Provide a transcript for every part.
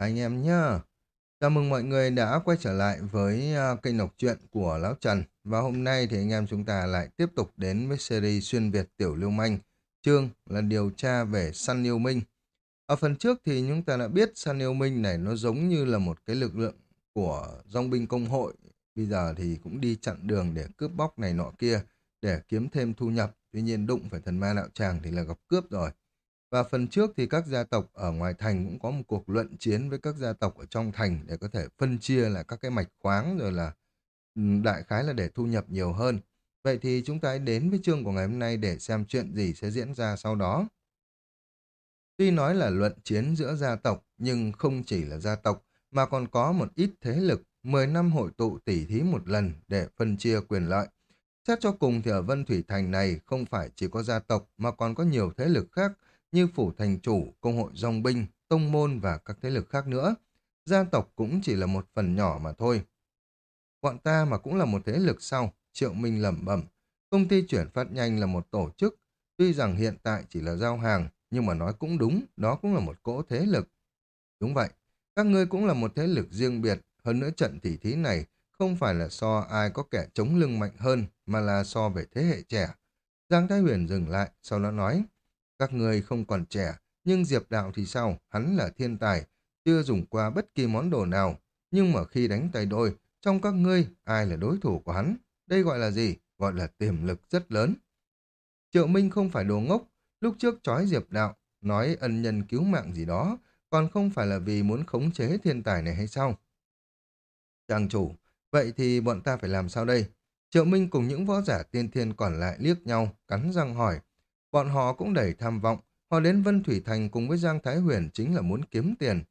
anh em nhá. Chào mừng mọi người đã quay trở lại với à, kênh đọc truyện của Lão Trần. Và hôm nay thì anh em chúng ta lại tiếp tục đến với series xuyên Việt Tiểu Lưu Manh. Chương là điều tra về Săn Yêu Minh. Ở phần trước thì chúng ta đã biết Săn Yêu Minh này nó giống như là một cái lực lượng của dòng binh công hội. Bây giờ thì cũng đi chặn đường để cướp bóc này nọ kia, để kiếm thêm thu nhập. Tuy nhiên đụng phải thần ma đạo tràng thì là gặp cướp rồi. Và phần trước thì các gia tộc ở ngoài thành cũng có một cuộc luận chiến với các gia tộc ở trong thành để có thể phân chia là các cái mạch khoáng rồi là ừ, đại khái là để thu nhập nhiều hơn. Vậy thì chúng ta hãy đến với chương của ngày hôm nay để xem chuyện gì sẽ diễn ra sau đó. Tuy nói là luận chiến giữa gia tộc, nhưng không chỉ là gia tộc, mà còn có một ít thế lực, 10 năm hội tụ tỉ thí một lần để phân chia quyền lợi. Xét cho cùng thì ở Vân Thủy Thành này không phải chỉ có gia tộc mà còn có nhiều thế lực khác, như phủ thành chủ, công hội dòng binh, tông môn và các thế lực khác nữa. Gia tộc cũng chỉ là một phần nhỏ mà thôi. Bọn ta mà cũng là một thế lực sau, Triệu Minh lẩm bẩm. Công ty chuyển phát nhanh là một tổ chức, tuy rằng hiện tại chỉ là giao hàng, nhưng mà nói cũng đúng, đó cũng là một cỗ thế lực. Đúng vậy, các ngươi cũng là một thế lực riêng biệt, hơn nữa trận tỉ thí này không phải là so ai có kẻ chống lưng mạnh hơn, mà là so về thế hệ trẻ. Giang Thái Huyền dừng lại, sau đó nói, các người không còn trẻ, nhưng Diệp Đạo thì sao? Hắn là thiên tài, chưa dùng qua bất kỳ món đồ nào. Nhưng mà khi đánh tay đôi, trong các ngươi, ai là đối thủ của hắn? Đây gọi là gì? Gọi là tiềm lực rất lớn. Triệu Minh không phải đồ ngốc, lúc trước chói Diệp Đạo, nói ân nhân cứu mạng gì đó, còn không phải là vì muốn khống chế thiên tài này hay sao? Chàng chủ, vậy thì bọn ta phải làm sao đây? Triệu Minh cùng những võ giả tiên thiên còn lại liếc nhau, cắn răng hỏi, Bọn họ cũng đầy tham vọng, họ đến Vân Thủy Thành cùng với Giang Thái Huyền chính là muốn kiếm tiền.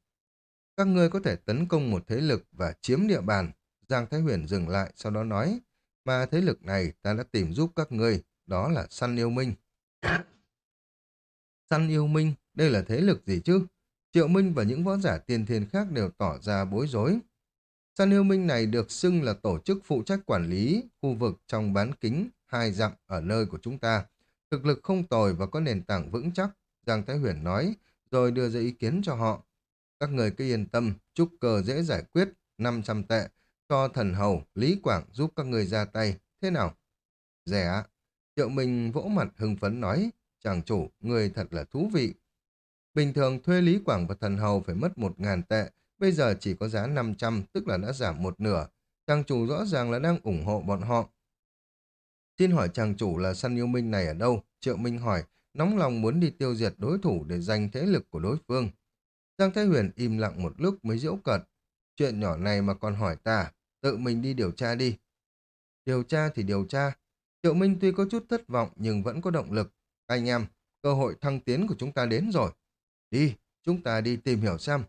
Các ngươi có thể tấn công một thế lực và chiếm địa bàn. Giang Thái Huyền dừng lại, sau đó nói, mà thế lực này ta đã tìm giúp các ngươi, đó là Săn Yêu Minh. Săn Yêu Minh, đây là thế lực gì chứ? Triệu Minh và những võ giả tiên thiên khác đều tỏ ra bối rối. Săn Yêu Minh này được xưng là tổ chức phụ trách quản lý khu vực trong bán kính hai dặm ở nơi của chúng ta. Thực lực không tồi và có nền tảng vững chắc, Giang Thái Huyền nói, rồi đưa ra ý kiến cho họ. Các người cứ yên tâm, trúc cờ dễ giải quyết, 500 tệ, cho thần hầu, Lý Quảng giúp các người ra tay, thế nào? Rẻ, triệu mình vỗ mặt hưng phấn nói, chàng chủ, người thật là thú vị. Bình thường thuê Lý Quảng và thần hầu phải mất 1.000 tệ, bây giờ chỉ có giá 500, tức là đã giảm một nửa. Chàng chủ rõ ràng là đang ủng hộ bọn họ, Xin hỏi chàng chủ là săn yêu minh này ở đâu? Triệu Minh hỏi, nóng lòng muốn đi tiêu diệt đối thủ để giành thế lực của đối phương. Giang Thái Huyền im lặng một lúc mới giễu cợt. Chuyện nhỏ này mà còn hỏi ta, tự mình đi điều tra đi. Điều tra thì điều tra. Triệu Minh tuy có chút thất vọng nhưng vẫn có động lực. Anh em, cơ hội thăng tiến của chúng ta đến rồi. Đi, chúng ta đi tìm hiểu xem.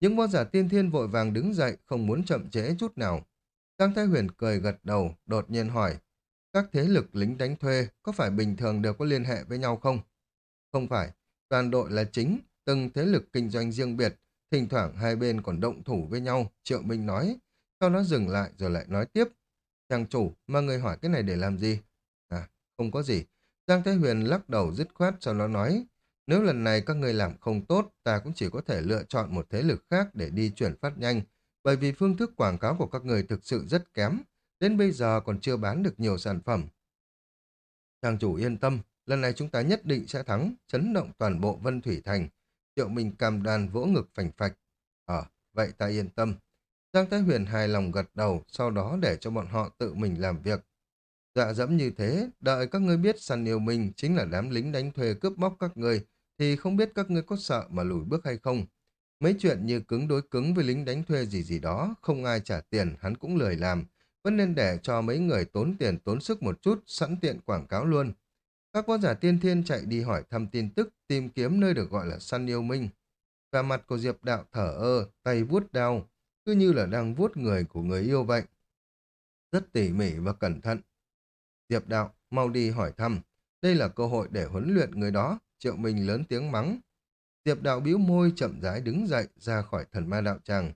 Những võ giả tiên thiên vội vàng đứng dậy, không muốn chậm trễ chút nào. Giang Thái Huyền cười gật đầu, đột nhiên hỏi, các thế lực lính đánh thuê có phải bình thường đều có liên hệ với nhau không? Không phải, toàn đội là chính, từng thế lực kinh doanh riêng biệt, thỉnh thoảng hai bên còn động thủ với nhau, Triệu Minh nói. Sau đó dừng lại rồi lại nói tiếp. Chàng chủ, mà người hỏi cái này để làm gì? À, không có gì. Giang Thế Huyền lắc đầu dứt khoát sau đó nói. Nếu lần này các người làm không tốt, ta cũng chỉ có thể lựa chọn một thế lực khác để đi chuyển phát nhanh, bởi vì phương thức quảng cáo của các người thực sự rất kém, Đến bây giờ còn chưa bán được nhiều sản phẩm. Trang chủ yên tâm, lần này chúng ta nhất định sẽ thắng, chấn động toàn bộ Vân Thủy Thành. Triệu Minh cam đoan vỗ ngực phành phạch. Ờ, vậy ta yên tâm. Giang Thái Huyền hài lòng gật đầu, sau đó để cho bọn họ tự mình làm việc. Dạ dẫm như thế, đợi các ngươi biết săn yêu mình chính là đám lính đánh thuê cướp bóc các ngươi, thì không biết các ngươi có sợ mà lùi bước hay không. Mấy chuyện như cứng đối cứng với lính đánh thuê gì gì đó, không ai trả tiền, hắn cũng lười làm, vẫn nên để cho mấy người tốn tiền tốn sức một chút, sẵn tiện quảng cáo luôn. Các võ giả tiên thiên chạy đi hỏi thăm tin tức, tìm kiếm nơi được gọi là săn yêu minh. Và mặt của Diệp Đạo thở ơ, tay vuốt đau, cứ như là đang vuốt người của người yêu vậy. Rất tỉ mỉ và cẩn thận. Diệp Đạo, mau đi hỏi thăm. Đây là cơ hội để huấn luyện người đó, Triệu Minh lớn tiếng mắng. Diệp Đạo bĩu môi chậm rãi đứng dậy ra khỏi thần ma đạo tràng.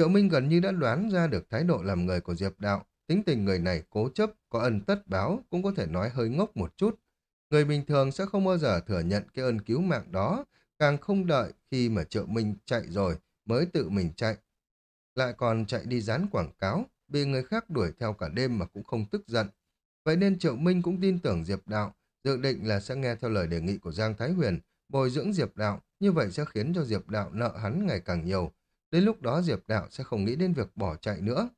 Triệu Minh gần như đã đoán ra được thái độ làm người của Diệp Đạo. Tính tình người này cố chấp, có ân tất báo, cũng có thể nói hơi ngốc một chút. Người bình thường sẽ không bao giờ thừa nhận cái ơn cứu mạng đó, càng không đợi khi mà Triệu Minh chạy rồi mới tự mình chạy. Lại còn chạy đi dán quảng cáo, bị người khác đuổi theo cả đêm mà cũng không tức giận. Vậy nên Triệu Minh cũng tin tưởng Diệp Đạo, dự định là sẽ nghe theo lời đề nghị của Giang Thái Huyền, bồi dưỡng Diệp Đạo, như vậy sẽ khiến cho Diệp Đạo nợ hắn ngày càng nhiều. Đến lúc đó Diệp Đạo sẽ không nghĩ đến việc bỏ chạy nữa.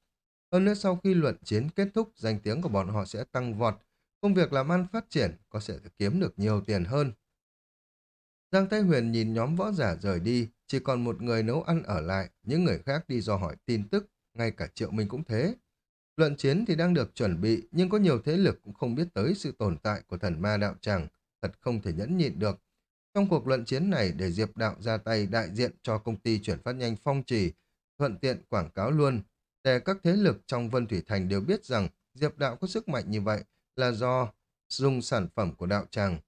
Hơn nữa sau khi luận chiến kết thúc, danh tiếng của bọn họ sẽ tăng vọt, công việc làm ăn phát triển có sẽ kiếm được nhiều tiền hơn. Giang Thái Huyền nhìn nhóm võ giả rời đi, chỉ còn một người nấu ăn ở lại, những người khác đi do hỏi tin tức, ngay cả Triệu Minh cũng thế. Luận chiến thì đang được chuẩn bị, nhưng có nhiều thế lực cũng không biết tới sự tồn tại của thần ma đạo tràng, thật không thể nhẫn nhịn được. Trong cuộc luận chiến này, để Diệp Đạo ra tay đại diện cho công ty chuyển phát nhanh phong trì, thuận tiện quảng cáo luôn, để các thế lực trong Vân Thủy Thành đều biết rằng Diệp Đạo có sức mạnh như vậy là do dùng sản phẩm của đạo tràng.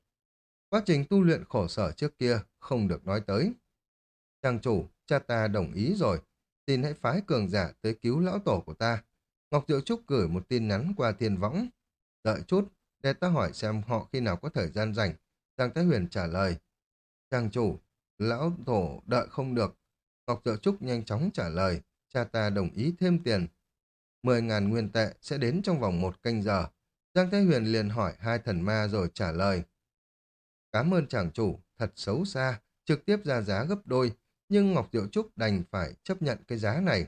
Quá trình tu luyện khổ sở trước kia không được nói tới. Trang chủ, cha ta đồng ý rồi, xin hãy phái cường giả tới cứu lão tổ của ta. Ngọc Diệu Trúc gửi một tin nhắn qua thiên võng. Đợi chút, để ta hỏi xem họ khi nào có thời gian rảnh. Giang Thái Huyền trả lời. Trang chủ, lão tổ đợi không được. Ngọc Diệu Trúc nhanh chóng trả lời. Cha ta đồng ý thêm tiền. Mười ngàn nguyên tệ sẽ đến trong vòng một canh giờ. Giang Thái Huyền liền hỏi hai thần ma rồi trả lời. Cảm ơn chàng chủ, thật xấu xa, trực tiếp ra giá gấp đôi, nhưng Ngọc Diệu Trúc đành phải chấp nhận cái giá này.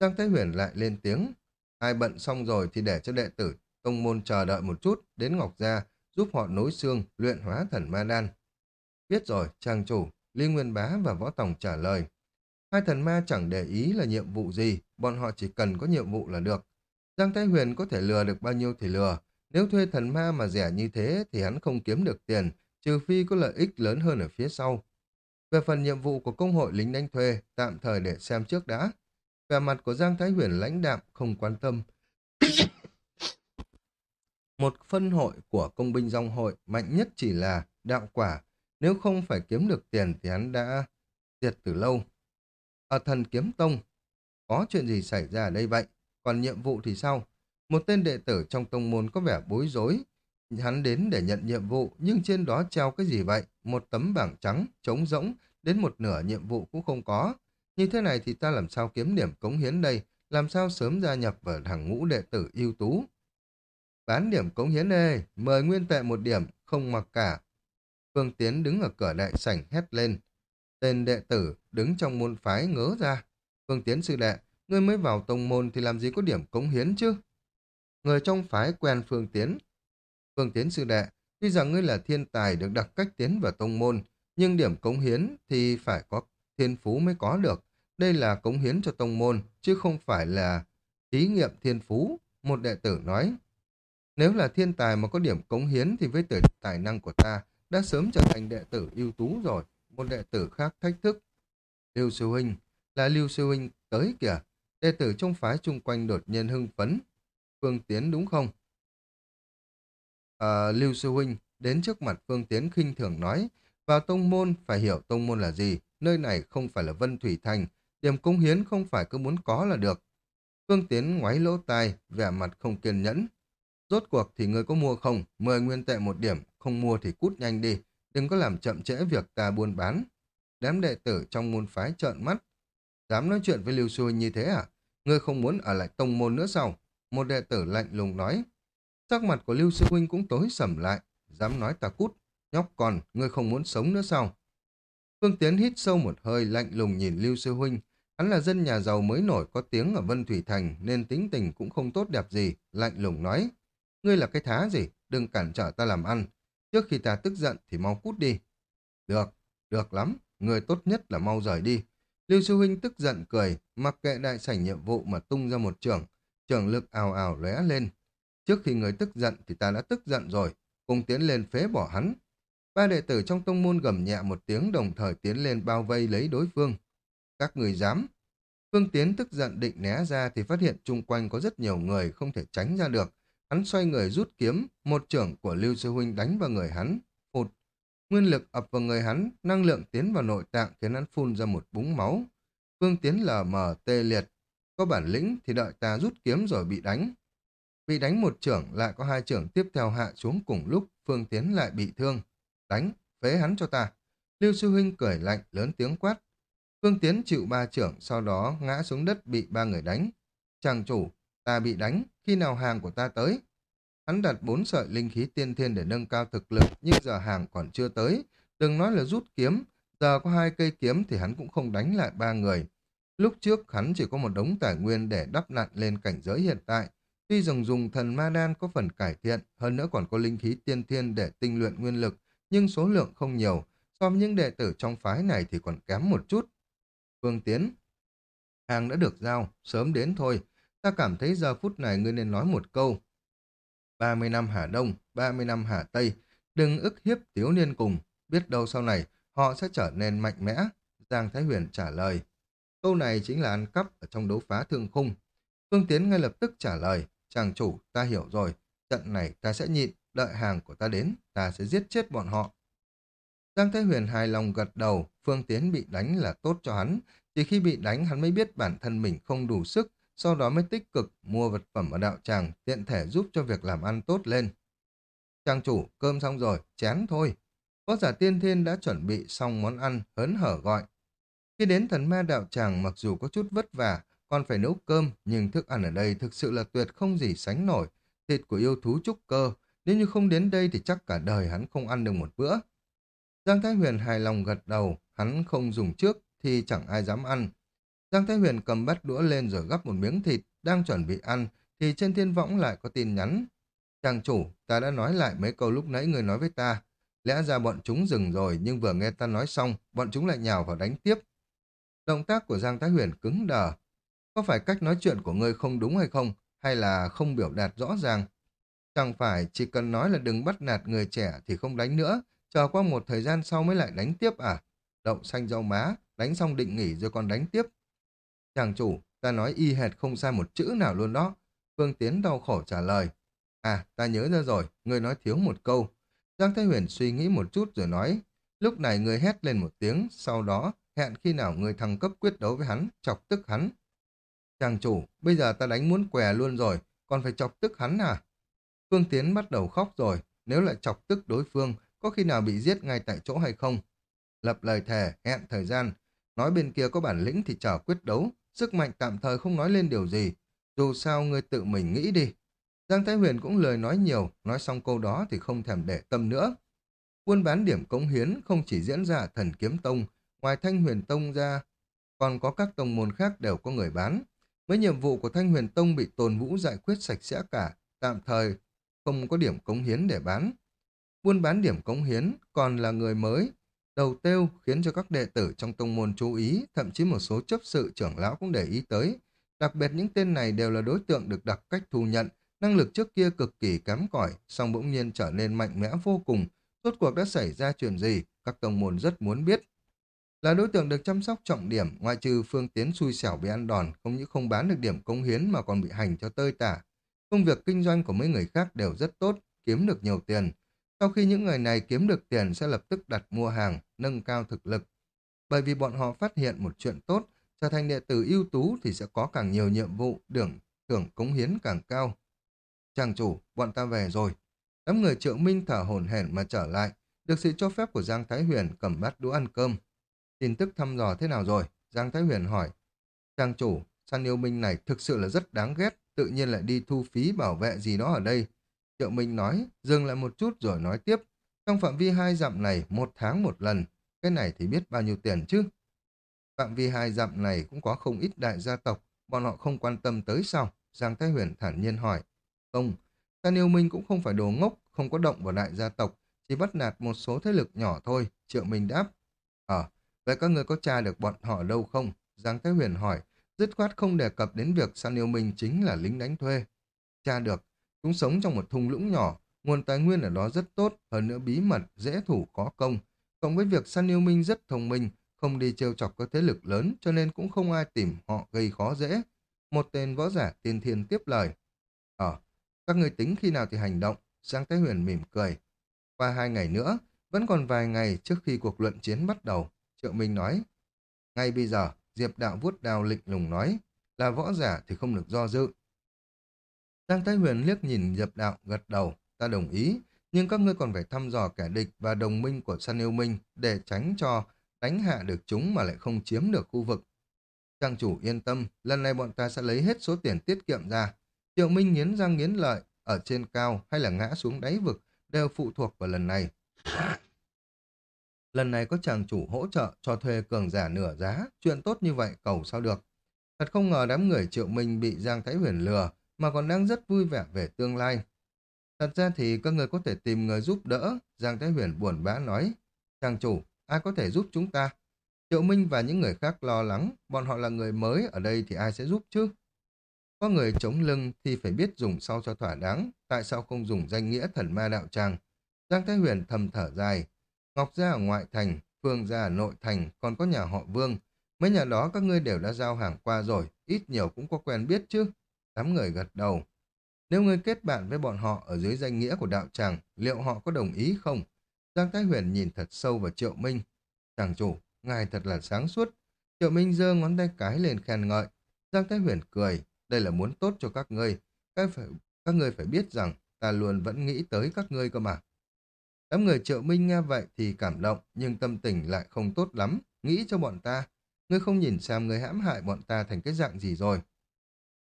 Giang Thái Huyền lại lên tiếng, ai bận xong rồi thì để cho đệ tử tông môn chờ đợi một chút, đến Ngọc Gia, giúp họ nối xương, luyện hóa thần ma đan. Biết rồi, trang chủ, Lý Nguyên Bá và Võ Tòng trả lời. Hai thần ma chẳng để ý là nhiệm vụ gì, bọn họ chỉ cần có nhiệm vụ là được. Giang Thái Huyền có thể lừa được bao nhiêu thì lừa. Nếu thuê thần ma mà rẻ như thế thì hắn không kiếm được tiền, trừ phi có lợi ích lớn hơn ở phía sau. Về phần nhiệm vụ của công hội lính đánh thuê, tạm thời để xem trước đã. Về mặt của Giang Thái Huyền lãnh đạm, không quan tâm. Một phân hội của công binh dòng hội mạnh nhất chỉ là đạo quả. Nếu không phải kiếm được tiền thì hắn đã diệt từ lâu. Ở thần kiếm tông, có chuyện gì xảy ra ở đây vậy? Còn nhiệm vụ thì sao? Một tên đệ tử trong tông môn có vẻ bối rối. Hắn đến để nhận nhiệm vụ, nhưng trên đó treo cái gì vậy? Một tấm bảng trắng, trống rỗng, đến một nửa nhiệm vụ cũng không có. Như thế này thì ta làm sao kiếm điểm cống hiến đây? Làm sao sớm gia nhập vào hàng ngũ đệ tử ưu tú? Bán điểm cống hiến ê, mời nguyên tệ một điểm, không mặc cả. Phương Tiến đứng ở cửa đại sảnh hét lên. Tên đệ tử đứng trong môn phái ngớ ra. Phương Tiến sư đệ, ngươi mới vào tông môn thì làm gì có điểm cống hiến chứ? Người trong phái quen Phương Tiến. Phương Tiến sư đệ, tuy rằng ngươi là thiên tài được đặc cách tiến vào tông môn, nhưng điểm cống hiến thì phải có thiên phú mới có được. Đây là cống hiến cho tông môn, chứ không phải là thí nghiệm thiên phú, một đệ tử nói. Nếu là thiên tài mà có điểm cống hiến thì với tử tài năng của ta đã sớm trở thành đệ tử ưu tú rồi. Một đệ tử khác thách thức. Lưu Sư Huynh, là Lưu Sư Huynh tới kìa. Đệ tử trong phái chung quanh đột nhiên hưng phấn. Phương Tiến đúng không? À, Lưu Sư Huynh đến trước mặt Phương Tiến khinh thường nói, vào tông môn phải hiểu tông môn là gì, nơi này không phải là Vân Thủy Thành, điểm cống hiến không phải cứ muốn có là được. Phương Tiến ngoáy lỗ tai, vẻ mặt không kiên nhẫn. Rốt cuộc thì người có mua không, mười nguyên tệ một điểm, không mua thì cút nhanh đi, đừng có làm chậm trễ việc ta buôn bán. Đám đệ tử trong môn phái trợn mắt. Dám nói chuyện với Lưu Sư Huynh như thế à? Ngươi không muốn ở lại tông môn nữa sao? Một đệ tử lạnh lùng nói. Sắc mặt của Lưu Sư Huynh cũng tối sầm lại. Dám nói ta cút. Nhóc con, ngươi không muốn sống nữa sao? Phương Tiến hít sâu một hơi lạnh lùng nhìn Lưu Sư Huynh. Hắn là dân nhà giàu mới nổi có tiếng ở Vân Thủy Thành nên tính tình cũng không tốt đẹp gì. Lạnh lùng nói. Ngươi là cái thá gì? Đừng cản trở ta làm ăn. Trước khi ta tức giận thì mau cút đi. Được, được lắm. Người tốt nhất là mau rời đi. Lưu Sư Huynh tức giận cười, mặc kệ đại sảnh nhiệm vụ mà tung ra một trường. Trường lực ào ào lóe lên. Trước khi người tức giận thì ta đã tức giận rồi. Cùng tiến lên phế bỏ hắn. Ba đệ tử trong tông môn gầm nhẹ một tiếng đồng thời tiến lên bao vây lấy đối phương. Các người dám. Phương Tiến tức giận định né ra thì phát hiện chung quanh có rất nhiều người không thể tránh ra được. Hắn xoay người rút kiếm, một trưởng của Lưu Sư Huynh đánh vào người hắn. Phụt. Nguyên lực ập vào người hắn, năng lượng tiến vào nội tạng khiến hắn phun ra một búng máu. Phương Tiến lờ mờ tê liệt. Có bản lĩnh thì đợi ta rút kiếm rồi bị đánh. Bị đánh một trưởng lại có hai trưởng tiếp theo hạ xuống cùng lúc Phương Tiến lại bị thương. Đánh, phế hắn cho ta. Lưu Sư Huynh cười lạnh, lớn tiếng quát. Phương Tiến chịu ba trưởng, sau đó ngã xuống đất bị ba người đánh. Chàng chủ, ta bị đánh, khi nào hàng của ta tới? Hắn đặt bốn sợi linh khí tiên thiên để nâng cao thực lực, nhưng giờ hàng còn chưa tới. Đừng nói là rút kiếm, giờ có hai cây kiếm thì hắn cũng không đánh lại ba người. Lúc trước hắn chỉ có một đống tài nguyên để đắp nặn lên cảnh giới hiện tại. Tuy rằng dùng thần ma đan có phần cải thiện, hơn nữa còn có linh khí tiên thiên để tinh luyện nguyên lực, nhưng số lượng không nhiều. So với những đệ tử trong phái này thì còn kém một chút. Phương Tiến Hàng đã được giao, sớm đến thôi. Ta cảm thấy giờ phút này ngươi nên nói một câu. 30 năm Hà Đông, 30 năm Hà Tây, đừng ức hiếp thiếu niên cùng, biết đâu sau này họ sẽ trở nên mạnh mẽ. Giang Thái Huyền trả lời. Câu này chính là ăn cắp ở trong đấu phá thương khung. Phương Tiến ngay lập tức trả lời, chàng chủ, ta hiểu rồi, trận này ta sẽ nhịn, đợi hàng của ta đến, ta sẽ giết chết bọn họ. Giang Thái Huyền hài lòng gật đầu, Phương Tiến bị đánh là tốt cho hắn, chỉ khi bị đánh hắn mới biết bản thân mình không đủ sức, sau đó mới tích cực mua vật phẩm ở đạo tràng, tiện thể giúp cho việc làm ăn tốt lên. Trang chủ, cơm xong rồi, chén thôi. Có giả tiên thiên đã chuẩn bị xong món ăn, hớn hở gọi. Khi đến thần ma đạo tràng mặc dù có chút vất vả, còn phải nấu cơm, nhưng thức ăn ở đây thực sự là tuyệt không gì sánh nổi. Thịt của yêu thú trúc cơ, nếu như không đến đây thì chắc cả đời hắn không ăn được một bữa. Giang Thái Huyền hài lòng gật đầu, hắn không dùng trước thì chẳng ai dám ăn. Giang Thái Huyền cầm bát đũa lên rồi gắp một miếng thịt, đang chuẩn bị ăn, thì trên thiên võng lại có tin nhắn. Chàng chủ, ta đã nói lại mấy câu lúc nãy người nói với ta. Lẽ ra bọn chúng dừng rồi, nhưng vừa nghe ta nói xong, bọn chúng lại nhào vào đánh tiếp. Động tác của Giang Thái Huyền cứng đờ. Có phải cách nói chuyện của ngươi không đúng hay không, hay là không biểu đạt rõ ràng? Chẳng phải chỉ cần nói là đừng bắt nạt người trẻ thì không đánh nữa, chờ qua một thời gian sau mới lại đánh tiếp à? Đậu xanh rau má, đánh xong định nghỉ rồi còn đánh tiếp. Chàng chủ, ta nói y hệt không sai một chữ nào luôn đó. Phương Tiến đau khổ trả lời. À, ta nhớ ra rồi, người nói thiếu một câu. Giang Thái Huyền suy nghĩ một chút rồi nói. Lúc này người hét lên một tiếng, sau đó hẹn khi nào người thăng cấp quyết đấu với hắn, chọc tức hắn. Chàng chủ, bây giờ ta đánh muốn què luôn rồi, còn phải chọc tức hắn à? Phương Tiến bắt đầu khóc rồi, nếu lại chọc tức đối phương, có khi nào bị giết ngay tại chỗ hay không? Lập lời thề, hẹn thời gian, nói bên kia có bản lĩnh thì chờ quyết đấu, sức mạnh tạm thời không nói lên điều gì, dù sao ngươi tự mình nghĩ đi. Giang Thái Huyền cũng lời nói nhiều, nói xong câu đó thì không thèm để tâm nữa. Buôn bán điểm cống hiến không chỉ diễn ra thần kiếm tông, ngoài Thanh Huyền Tông ra, còn có các tông môn khác đều có người bán. Mấy nhiệm vụ của Thanh Huyền Tông bị tồn vũ giải quyết sạch sẽ cả, tạm thời không có điểm cống hiến để bán. Buôn bán điểm cống hiến còn là người mới, đầu tiêu khiến cho các đệ tử trong tông môn chú ý, thậm chí một số chấp sự trưởng lão cũng để ý tới. Đặc biệt những tên này đều là đối tượng được đặc cách thu nhận, năng lực trước kia cực kỳ kém cỏi, song bỗng nhiên trở nên mạnh mẽ vô cùng. Rốt cuộc đã xảy ra chuyện gì, các tông môn rất muốn biết. Là đối tượng được chăm sóc trọng điểm, ngoại trừ phương tiến xui xẻo bị ăn đòn, không những không bán được điểm công hiến mà còn bị hành cho tơi tả. Công việc kinh doanh của mấy người khác đều rất tốt, kiếm được nhiều tiền. Sau khi những người này kiếm được tiền sẽ lập tức đặt mua hàng, nâng cao thực lực. Bởi vì bọn họ phát hiện một chuyện tốt, trở thành đệ tử ưu tú thì sẽ có càng nhiều nhiệm vụ, đường thưởng cống hiến càng cao. Chàng chủ, bọn ta về rồi. Đám người triệu minh thở hổn hển mà trở lại, được sự cho phép của Giang Thái Huyền cầm bát đũa ăn cơm. Tin tức thăm dò thế nào rồi? Giang Thái Huyền hỏi. Chàng chủ, săn yêu minh này thực sự là rất đáng ghét, tự nhiên lại đi thu phí bảo vệ gì đó ở đây. Triệu Minh nói, dừng lại một chút rồi nói tiếp. Trong phạm vi hai dặm này, một tháng một lần, cái này thì biết bao nhiêu tiền chứ? Phạm vi hai dặm này cũng có không ít đại gia tộc, bọn họ không quan tâm tới sao? Giang Thái Huyền thản nhiên hỏi. Không, San yêu minh cũng không phải đồ ngốc, không có động vào đại gia tộc, chỉ bắt nạt một số thế lực nhỏ thôi, Triệu Minh đáp. Ờ, vậy các người có tra được bọn họ đâu không? Giang Thái Huyền hỏi, dứt khoát không đề cập đến việc San yêu minh chính là lính đánh thuê. Tra được, chúng sống trong một thung lũng nhỏ, nguồn tài nguyên ở đó rất tốt, hơn nữa bí mật, dễ thủ có công. Cộng với việc San yêu minh rất thông minh, không đi trêu chọc các thế lực lớn cho nên cũng không ai tìm họ gây khó dễ. Một tên võ giả tiên thiên tiếp lời. Ờ, các người tính khi nào thì hành động? Giang Thái Huyền mỉm cười. Qua hai ngày nữa, vẫn còn vài ngày trước khi cuộc luận chiến bắt đầu. Triệu Minh nói. Ngay bây giờ, Diệp Đạo vuốt đào lịnh lùng nói. Là võ giả thì không được do dự. Giang Thái Huyền liếc nhìn Diệp Đạo gật đầu. Ta đồng ý, nhưng các ngươi còn phải thăm dò kẻ địch và đồng minh của San Yêu Minh để tránh cho đánh hạ được chúng mà lại không chiếm được khu vực. Trang chủ yên tâm, lần này bọn ta sẽ lấy hết số tiền tiết kiệm ra. Triệu Minh nghiến răng nghiến lợi, ở trên cao hay là ngã xuống đáy vực đều phụ thuộc vào lần này. lần này có chàng chủ hỗ trợ cho thuê cường giả nửa giá, chuyện tốt như vậy cầu sao được. Thật không ngờ đám người Triệu Minh bị Giang Thái Huyền lừa, mà còn đang rất vui vẻ về tương lai. Thật ra thì các người có thể tìm người giúp đỡ, Giang Thái Huyền buồn bã nói. Chàng chủ, ai có thể giúp chúng ta? Triệu Minh và những người khác lo lắng, bọn họ là người mới, ở đây thì ai sẽ giúp chứ? Có người chống lưng thì phải biết dùng sau cho thỏa đáng, tại sao không dùng danh nghĩa thần ma đạo tràng? Giang Thái Huyền thầm thở dài. Ngọc gia ở ngoại thành, Phương gia ở nội thành, còn có nhà họ Vương. Mấy nhà đó các ngươi đều đã giao hàng qua rồi, ít nhiều cũng có quen biết chứ. Đám người gật đầu. Nếu ngươi kết bạn với bọn họ ở dưới danh nghĩa của đạo tràng, liệu họ có đồng ý không? Giang Thái Huyền nhìn thật sâu vào Triệu Minh. Chàng chủ, ngài thật là sáng suốt. Triệu Minh giơ ngón tay cái lên khen ngợi. Giang Thái Huyền cười, đây là muốn tốt cho các ngươi. Các, phải, các ngươi phải biết rằng ta luôn vẫn nghĩ tới các ngươi cơ mà. Đám người Triệu Minh nghe vậy thì cảm động, nhưng tâm tình lại không tốt lắm. Nghĩ cho bọn ta, ngươi không nhìn xem ngươi hãm hại bọn ta thành cái dạng gì rồi.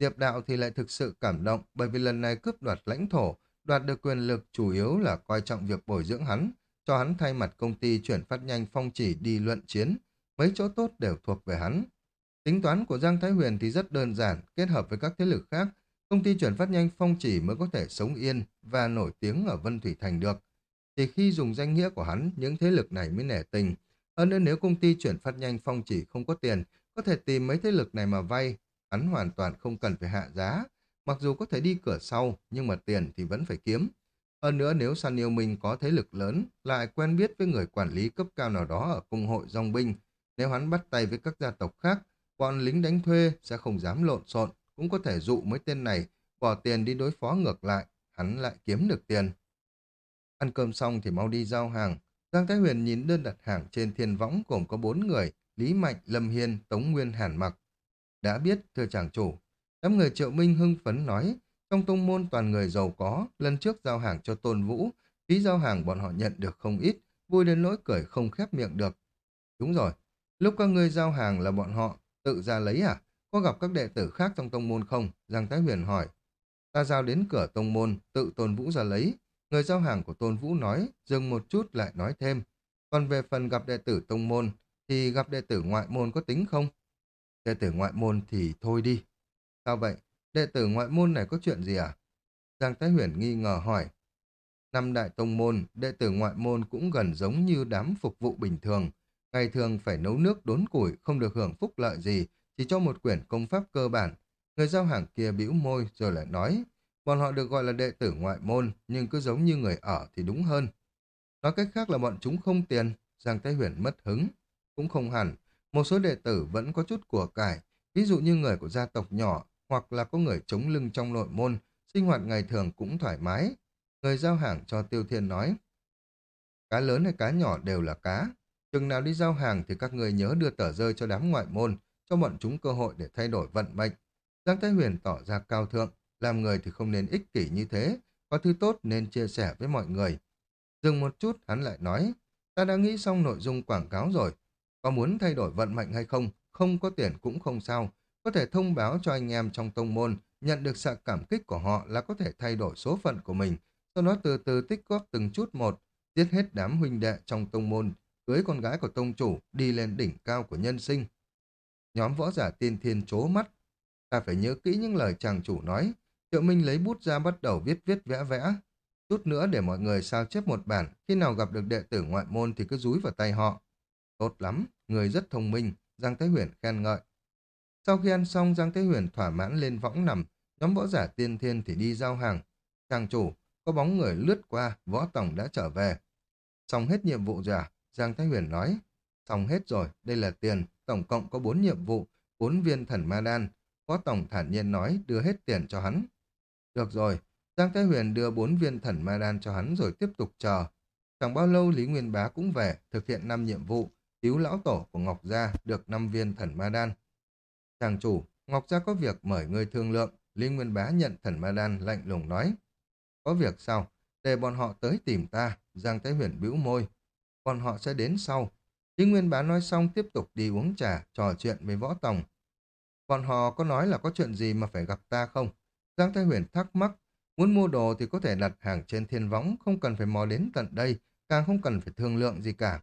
Diệp đạo thì lại thực sự cảm động bởi vì lần này cướp đoạt lãnh thổ, đoạt được quyền lực chủ yếu là coi trọng việc bồi dưỡng hắn, cho hắn thay mặt công ty chuyển phát nhanh phong chỉ đi luận chiến, mấy chỗ tốt đều thuộc về hắn. Tính toán của Giang Thái Huyền thì rất đơn giản, kết hợp với các thế lực khác, công ty chuyển phát nhanh phong chỉ mới có thể sống yên và nổi tiếng ở Vân Thủy Thành được. Thì khi dùng danh nghĩa của hắn, những thế lực này mới nể tình. Hơn nữa nếu công ty chuyển phát nhanh phong chỉ không có tiền, có thể tìm mấy thế lực này mà vay, hắn hoàn toàn không cần phải hạ giá. Mặc dù có thể đi cửa sau, nhưng mà tiền thì vẫn phải kiếm. Hơn nữa nếu San Yêu Minh có thế lực lớn, lại quen biết với người quản lý cấp cao nào đó ở cung hội dòng binh, nếu hắn bắt tay với các gia tộc khác, bọn lính đánh thuê sẽ không dám lộn xộn, cũng có thể dụ mấy tên này bỏ tiền đi đối phó ngược lại, hắn lại kiếm được tiền. Ăn cơm xong thì mau đi giao hàng. Giang Thái Huyền nhìn đơn đặt hàng trên thiên võng gồm có bốn người, Lý Mạnh, Lâm Hiên, Tống Nguyên, Hàn Mặc. Đã biết, thưa chàng chủ. Đám người triệu minh hưng phấn nói, trong tông môn toàn người giàu có, lần trước giao hàng cho tôn vũ, phí giao hàng bọn họ nhận được không ít, vui đến nỗi cười không khép miệng được. Đúng rồi, lúc các ngươi giao hàng là bọn họ tự ra lấy à? Có gặp các đệ tử khác trong tông môn không? Giang Thái Huyền hỏi. Ta giao đến cửa tông môn, tự tôn vũ ra lấy. Người giao hàng của tôn vũ nói, dừng một chút lại nói thêm. Còn về phần gặp đệ tử tông môn, thì gặp đệ tử ngoại môn có tính không? Đệ tử ngoại môn thì thôi đi. Sao vậy? Đệ tử ngoại môn này có chuyện gì à? Giang Thái Huyền nghi ngờ hỏi. Năm đại tông môn, đệ tử ngoại môn cũng gần giống như đám phục vụ bình thường. Ngày thường phải nấu nước đốn củi, không được hưởng phúc lợi gì, chỉ cho một quyển công pháp cơ bản. Người giao hàng kia bĩu môi rồi lại nói, bọn họ được gọi là đệ tử ngoại môn, nhưng cứ giống như người ở thì đúng hơn. Nói cách khác là bọn chúng không tiền, Giang Thái Huyền mất hứng. Cũng không hẳn, một số đệ tử vẫn có chút của cải, ví dụ như người của gia tộc nhỏ hoặc là có người chống lưng trong nội môn, sinh hoạt ngày thường cũng thoải mái. Người giao hàng cho Tiêu Thiên nói, cá lớn hay cá nhỏ đều là cá. Chừng nào đi giao hàng thì các người nhớ đưa tờ rơi cho đám ngoại môn, cho bọn chúng cơ hội để thay đổi vận mệnh. Giang Thái Huyền tỏ ra cao thượng, làm người thì không nên ích kỷ như thế, có thứ tốt nên chia sẻ với mọi người. Dừng một chút, hắn lại nói, ta đã nghĩ xong nội dung quảng cáo rồi, có muốn thay đổi vận mệnh hay không, không có tiền cũng không sao. Có thể thông báo cho anh em trong tông môn, nhận được sự cảm kích của họ là có thể thay đổi số phận của mình, sau đó từ từ tích góp từng chút một, giết hết đám huynh đệ trong tông môn, cưới con gái của tông chủ, đi lên đỉnh cao của nhân sinh. Nhóm võ giả tiên thiên chố mắt. Ta phải nhớ kỹ những lời chàng chủ nói. Triệu Minh lấy bút ra bắt đầu viết viết vẽ vẽ. Chút nữa để mọi người sao chép một bản, khi nào gặp được đệ tử ngoại môn thì cứ rúi vào tay họ. Tốt lắm, người rất thông minh, Giang Thế Huyền khen ngợi. Sau khi ăn xong, Giang Thế Huyền thỏa mãn lên võng nằm, nhóm võ giả tiên thiên thì đi giao hàng. trang chủ, có bóng người lướt qua, võ tổng đã trở về. Xong hết nhiệm vụ giả. À? Giang Thế Huyền nói. Xong hết rồi, đây là tiền, tổng cộng có 4 nhiệm vụ, 4 viên thần ma đan. Võ tổng thản nhiên nói, đưa hết tiền cho hắn. Được rồi, Giang Thế Huyền đưa 4 viên thần ma đan cho hắn rồi tiếp tục chờ. Chẳng bao lâu Lý Nguyên Bá cũng về, thực hiện 5 nhiệm vụ, cứu lão tổ của Ngọc Gia được 5 viên thần ma đan. Chàng chủ, Ngọc Gia có việc mời người thương lượng, Lý Nguyên Bá nhận thần ma đan lạnh lùng nói. Có việc sau Để bọn họ tới tìm ta, Giang Thái Huyền bĩu môi. Bọn họ sẽ đến sau. Lý Nguyên Bá nói xong tiếp tục đi uống trà, trò chuyện với Võ Tòng. Bọn họ có nói là có chuyện gì mà phải gặp ta không? Giang Thái Huyền thắc mắc, muốn mua đồ thì có thể đặt hàng trên thiên võng, không cần phải mò đến tận đây, càng không cần phải thương lượng gì cả.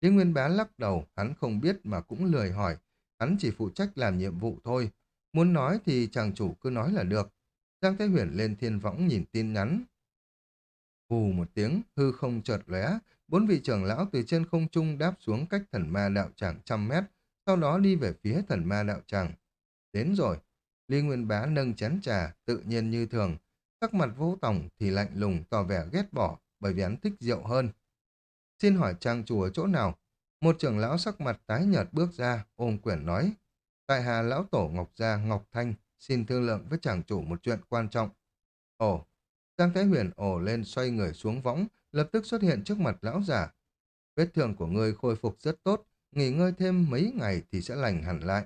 Lý Nguyên Bá lắc đầu, hắn không biết mà cũng lười hỏi, hắn chỉ phụ trách làm nhiệm vụ thôi. Muốn nói thì chàng chủ cứ nói là được. Giang Thái Huyền lên thiên võng nhìn tin nhắn. Hù một tiếng, hư không chợt lóe, bốn vị trưởng lão từ trên không trung đáp xuống cách thần ma đạo tràng trăm mét, sau đó đi về phía thần ma đạo tràng. Đến rồi, Lý Nguyên Bá nâng chén trà, tự nhiên như thường. Sắc mặt vô tổng thì lạnh lùng tỏ vẻ ghét bỏ, bởi vì hắn thích rượu hơn. Xin hỏi trang chủ ở chỗ nào? Một trưởng lão sắc mặt tái nhợt bước ra, ôm quyển nói. Tại hà lão tổ Ngọc Gia Ngọc Thanh xin thương lượng với chàng chủ một chuyện quan trọng. Ồ, Giang Thái Huyền ồ lên xoay người xuống võng, lập tức xuất hiện trước mặt lão giả. Vết thương của ngươi khôi phục rất tốt, nghỉ ngơi thêm mấy ngày thì sẽ lành hẳn lại.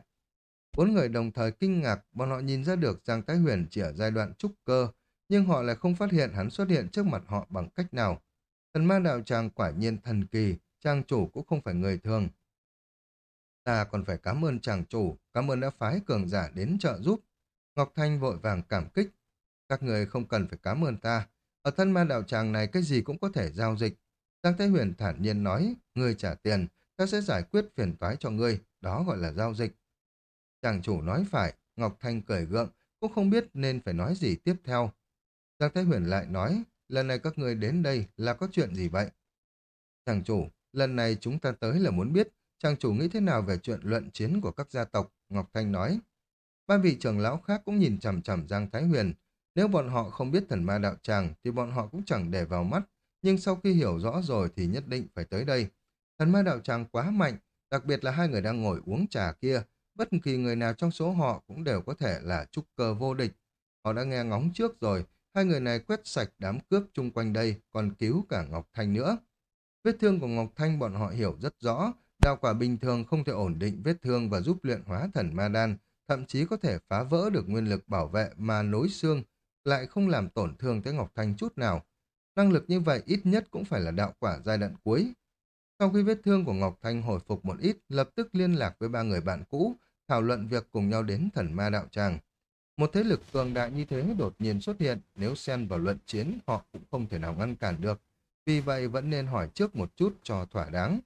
Bốn người đồng thời kinh ngạc, bọn họ nhìn ra được Giang Thái Huyền chỉ ở giai đoạn trúc cơ, nhưng họ lại không phát hiện hắn xuất hiện trước mặt họ bằng cách nào. Thần ma đạo tràng quả nhiên thần kỳ, trang chủ cũng không phải người thường. Ta còn phải cảm ơn chàng chủ, cảm ơn đã phái cường giả đến trợ giúp. Ngọc Thanh vội vàng cảm kích. Các người không cần phải cảm ơn ta. Ở thân ma đạo tràng này cái gì cũng có thể giao dịch. Giang Thái Huyền thản nhiên nói, ngươi trả tiền, ta sẽ giải quyết phiền toái cho ngươi, đó gọi là giao dịch. Chàng chủ nói phải, Ngọc Thanh cười gượng, cũng không biết nên phải nói gì tiếp theo. Giang Thái Huyền lại nói, lần này các người đến đây là có chuyện gì vậy? Chàng chủ, lần này chúng ta tới là muốn biết chàng chủ nghĩ thế nào về chuyện luận chiến của các gia tộc, Ngọc Thanh nói. Ba vị trưởng lão khác cũng nhìn chằm chằm Giang Thái Huyền. Nếu bọn họ không biết thần ma đạo tràng thì bọn họ cũng chẳng để vào mắt, nhưng sau khi hiểu rõ rồi thì nhất định phải tới đây. Thần ma đạo tràng quá mạnh, đặc biệt là hai người đang ngồi uống trà kia, bất kỳ người nào trong số họ cũng đều có thể là trúc cơ vô địch. Họ đã nghe ngóng trước rồi, hai người này quét sạch đám cướp chung quanh đây, còn cứu cả Ngọc Thanh nữa. Vết thương của Ngọc Thanh bọn họ hiểu rất rõ, đạo quả bình thường không thể ổn định vết thương và giúp luyện hóa thần ma đan, thậm chí có thể phá vỡ được nguyên lực bảo vệ mà nối xương, lại không làm tổn thương tới Ngọc Thanh chút nào. Năng lực như vậy ít nhất cũng phải là đạo quả giai đoạn cuối. Sau khi vết thương của Ngọc Thanh hồi phục một ít, lập tức liên lạc với ba người bạn cũ, thảo luận việc cùng nhau đến thần ma đạo tràng. Một thế lực cường đại như thế đột nhiên xuất hiện, nếu xen vào luận chiến họ cũng không thể nào ngăn cản được. Vì vậy vẫn nên hỏi trước một chút cho thỏa đáng.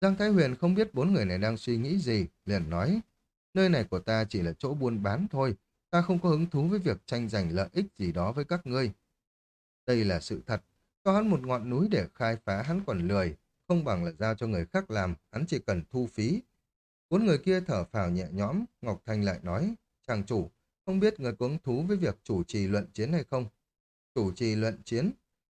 Giang Thái Huyền không biết bốn người này đang suy nghĩ gì, liền nói, nơi này của ta chỉ là chỗ buôn bán thôi, ta không có hứng thú với việc tranh giành lợi ích gì đó với các ngươi. Đây là sự thật, cho hắn một ngọn núi để khai phá hắn còn lười, không bằng là giao cho người khác làm, hắn chỉ cần thu phí. Bốn người kia thở phào nhẹ nhõm, Ngọc Thanh lại nói, chàng chủ, không biết người có hứng thú với việc chủ trì luận chiến hay không? Chủ trì luận chiến?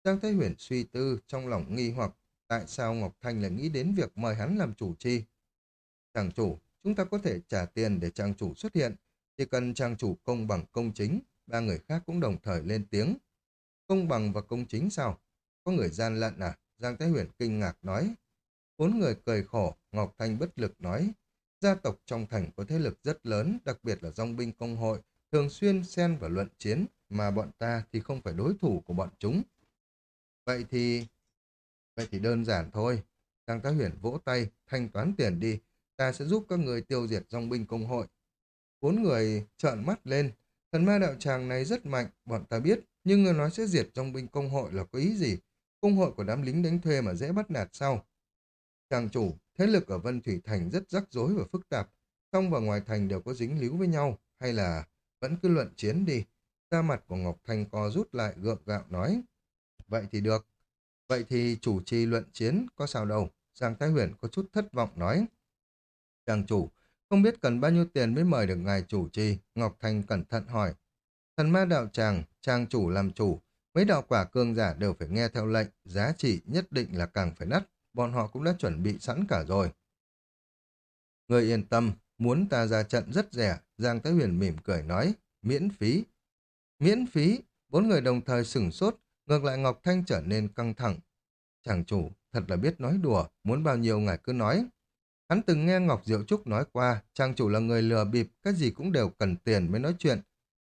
Giang Thái Huyền suy tư trong lòng nghi hoặc tại sao Ngọc Thanh lại nghĩ đến việc mời hắn làm chủ trì. Chàng chủ, chúng ta có thể trả tiền để chàng chủ xuất hiện, chỉ cần chàng chủ công bằng công chính, ba người khác cũng đồng thời lên tiếng. Công bằng và công chính sao? Có người gian lận à? Giang Thái Huyền kinh ngạc nói. Bốn người cười khổ, Ngọc Thanh bất lực nói. Gia tộc trong thành có thế lực rất lớn, đặc biệt là dòng binh công hội, thường xuyên xen vào luận chiến, mà bọn ta thì không phải đối thủ của bọn chúng. Vậy thì... Vậy thì đơn giản thôi. Giang Thái Huyền vỗ tay, thanh toán tiền đi. Ta sẽ giúp các người tiêu diệt dòng binh công hội. Bốn người trợn mắt lên. Thần ma đạo tràng này rất mạnh, bọn ta biết. Nhưng người nói sẽ diệt dòng binh công hội là có ý gì? Công hội của đám lính đánh thuê mà dễ bắt nạt sao? Chàng chủ, thế lực ở Vân Thủy Thành rất rắc rối và phức tạp. Trong và ngoài thành đều có dính líu với nhau. Hay là vẫn cứ luận chiến đi. Da mặt của Ngọc Thanh co rút lại gượng gạo nói. Vậy thì được. Vậy thì chủ trì luận chiến có sao đâu. Giang Thái Huyền có chút thất vọng nói. Chàng chủ, không biết cần bao nhiêu tiền mới mời được ngài chủ trì. Ngọc Thanh cẩn thận hỏi. Thần ma đạo tràng, trang chủ làm chủ. Mấy đạo quả cương giả đều phải nghe theo lệnh. Giá trị nhất định là càng phải đắt. Bọn họ cũng đã chuẩn bị sẵn cả rồi. Người yên tâm, muốn ta ra trận rất rẻ. Giang Thái Huyền mỉm cười nói. Miễn phí. Miễn phí. Bốn người đồng thời sửng sốt. Ngược lại Ngọc Thanh trở nên căng thẳng. Chàng chủ, thật là biết nói đùa, muốn bao nhiêu ngài cứ nói. Hắn từng nghe Ngọc Diệu Trúc nói qua, chàng chủ là người lừa bịp, cái gì cũng đều cần tiền mới nói chuyện.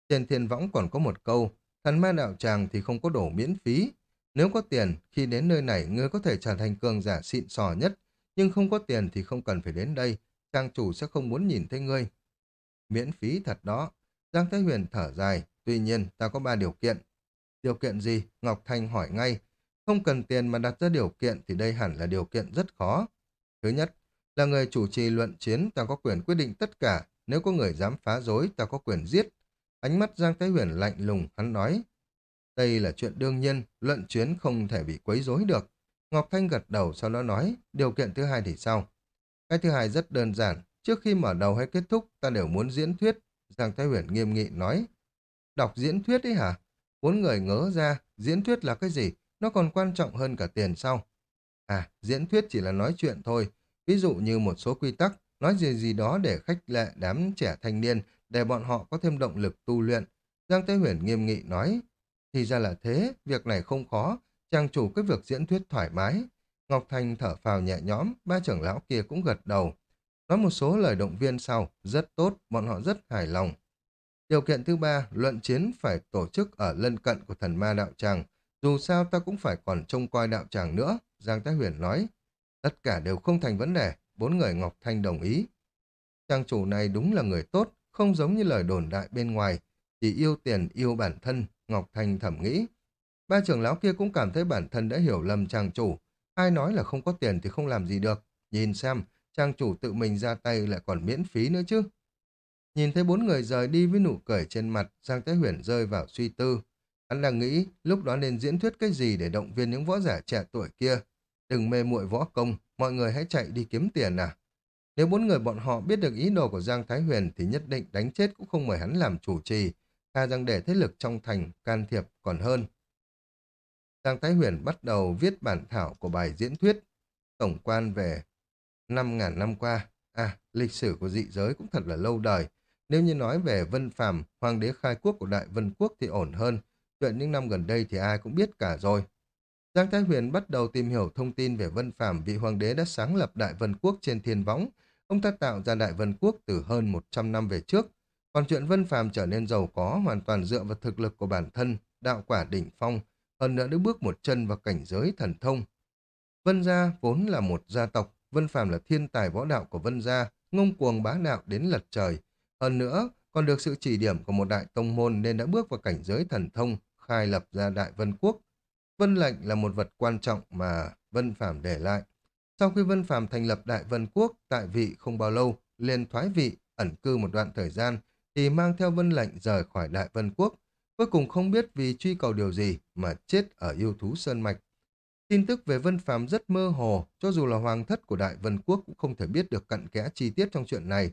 Trên thiên võng còn có một câu, thần ma đạo tràng thì không có đổ miễn phí. Nếu có tiền, khi đến nơi này, ngươi có thể trở thành cường giả xịn sò nhất, nhưng không có tiền thì không cần phải đến đây, trang chủ sẽ không muốn nhìn thấy ngươi. Miễn phí thật đó. Giang Thái Huyền thở dài, tuy nhiên ta có ba điều kiện. Điều kiện gì? Ngọc Thanh hỏi ngay. Không cần tiền mà đặt ra điều kiện thì đây hẳn là điều kiện rất khó. Thứ nhất, là người chủ trì luận chiến ta có quyền quyết định tất cả, nếu có người dám phá rối ta có quyền giết. Ánh mắt Giang Thái Huyền lạnh lùng, hắn nói. Đây là chuyện đương nhiên, luận chiến không thể bị quấy rối được. Ngọc Thanh gật đầu sau đó nói, điều kiện thứ hai thì sao? Cái thứ hai rất đơn giản, trước khi mở đầu hay kết thúc ta đều muốn diễn thuyết. Giang Thái Huyền nghiêm nghị nói, đọc diễn thuyết ấy hả? Bốn người ngớ ra, diễn thuyết là cái gì? Nó còn quan trọng hơn cả tiền sau. À, diễn thuyết chỉ là nói chuyện thôi. Ví dụ như một số quy tắc, nói gì gì đó để khách lệ đám trẻ thanh niên, để bọn họ có thêm động lực tu luyện. Giang Thái Huyền nghiêm nghị nói, thì ra là thế, việc này không khó, trang chủ cái việc diễn thuyết thoải mái. Ngọc Thành thở phào nhẹ nhõm, ba trưởng lão kia cũng gật đầu. Nói một số lời động viên sau, rất tốt, bọn họ rất hài lòng. Điều kiện thứ ba, luận chiến phải tổ chức ở lân cận của thần ma đạo tràng. Dù sao ta cũng phải còn trông coi đạo tràng nữa, Giang Thái Huyền nói. Tất cả đều không thành vấn đề, bốn người Ngọc Thanh đồng ý. Trang chủ này đúng là người tốt, không giống như lời đồn đại bên ngoài, chỉ yêu tiền, yêu bản thân, Ngọc Thanh thẩm nghĩ. Ba trưởng lão kia cũng cảm thấy bản thân đã hiểu lầm trang chủ. Ai nói là không có tiền thì không làm gì được. Nhìn xem, trang chủ tự mình ra tay lại còn miễn phí nữa chứ. Nhìn thấy bốn người rời đi với nụ cười trên mặt, Giang Thế Huyền rơi vào suy tư. Hắn đang nghĩ lúc đó nên diễn thuyết cái gì để động viên những võ giả trẻ tuổi kia. Đừng mê muội võ công, mọi người hãy chạy đi kiếm tiền à. Nếu bốn người bọn họ biết được ý đồ của Giang Thái Huyền thì nhất định đánh chết cũng không mời hắn làm chủ trì, thà rằng để thế lực trong thành can thiệp còn hơn. Giang Thái Huyền bắt đầu viết bản thảo của bài diễn thuyết, tổng quan về 5.000 năm qua. À, lịch sử của dị giới cũng thật là lâu đời. Nếu như nói về Vân Phàm, hoàng đế khai quốc của Đại Vân Quốc thì ổn hơn. Chuyện những năm gần đây thì ai cũng biết cả rồi. Giang Thái Huyền bắt đầu tìm hiểu thông tin về Vân Phàm vị hoàng đế đã sáng lập Đại Vân Quốc trên thiên võng. Ông ta tạo ra Đại Vân Quốc từ hơn 100 năm về trước. Còn chuyện Vân Phàm trở nên giàu có hoàn toàn dựa vào thực lực của bản thân, đạo quả đỉnh phong, hơn nữa đã bước một chân vào cảnh giới thần thông. Vân Gia vốn là một gia tộc, Vân Phàm là thiên tài võ đạo của Vân Gia, ngông cuồng bá đạo đến lật trời. Hơn nữa, còn được sự chỉ điểm của một đại tông môn nên đã bước vào cảnh giới thần thông, khai lập ra Đại Vân Quốc. Vân lệnh là một vật quan trọng mà Vân Phàm để lại. Sau khi Vân Phàm thành lập Đại Vân Quốc, tại vị không bao lâu, liền thoái vị, ẩn cư một đoạn thời gian, thì mang theo Vân lệnh rời khỏi Đại Vân Quốc. Cuối cùng không biết vì truy cầu điều gì mà chết ở yêu thú Sơn Mạch. Tin tức về Vân Phàm rất mơ hồ, cho dù là hoàng thất của Đại Vân Quốc cũng không thể biết được cặn kẽ chi tiết trong chuyện này.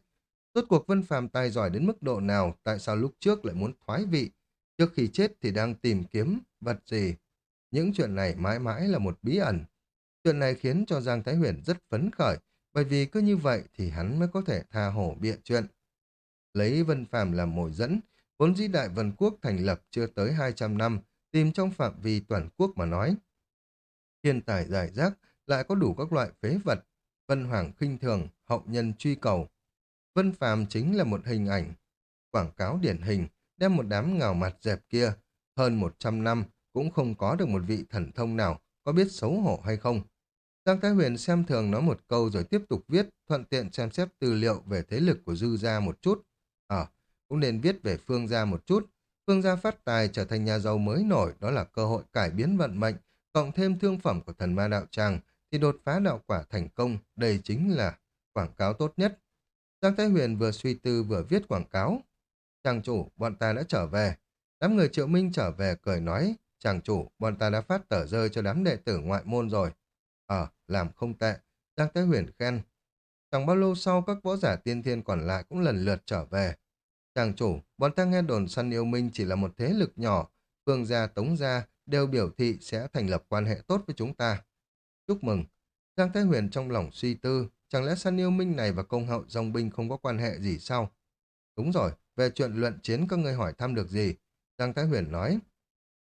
Rốt cuộc Vân Phàm tài giỏi đến mức độ nào, tại sao lúc trước lại muốn thoái vị? Trước khi chết thì đang tìm kiếm vật gì? Những chuyện này mãi mãi là một bí ẩn. Chuyện này khiến cho Giang Thái Huyền rất phấn khởi, bởi vì cứ như vậy thì hắn mới có thể tha hổ bịa chuyện. Lấy Vân Phàm làm mồi dẫn, vốn dĩ đại Vân Quốc thành lập chưa tới 200 năm, tìm trong phạm vi toàn quốc mà nói. Thiên tài giải rác lại có đủ các loại phế vật, Vân Hoàng khinh thường, hậu nhân truy cầu. Vân Phàm chính là một hình ảnh, quảng cáo điển hình, đem một đám ngào mặt dẹp kia, hơn 100 năm cũng không có được một vị thần thông nào có biết xấu hổ hay không. Giang Thái Huyền xem thường nói một câu rồi tiếp tục viết, thuận tiện xem xét tư liệu về thế lực của Dư Gia một chút. Cũng nên viết về Phương Gia một chút. Phương Gia phát tài trở thành nhà giàu mới nổi, đó là cơ hội cải biến vận mệnh, cộng thêm thương phẩm của thần ma đạo tràng, thì đột phá đạo quả thành công, đây chính là quảng cáo tốt nhất. Giang Thái Huyền vừa suy tư vừa viết quảng cáo. Chàng chủ, bọn ta đã trở về. Đám người triệu minh trở về cười nói, chàng chủ, bọn ta đã phát tờ rơi cho đám đệ tử ngoại môn rồi. Ờ, làm không tệ. Giang Thái Huyền khen. Chẳng bao lâu sau các võ giả tiên thiên còn lại cũng lần lượt trở về. Chàng chủ, bọn ta nghe đồn săn yêu minh chỉ là một thế lực nhỏ, phương gia, tống gia đều biểu thị sẽ thành lập quan hệ tốt với chúng ta. Chúc mừng. Giang Thái Huyền trong lòng suy tư, chẳng lẽ săn yêu minh này và công hậu dòng binh không có quan hệ gì sao? Đúng rồi, về chuyện luận chiến các ngươi hỏi thăm được gì? Giang Thái Huyền nói,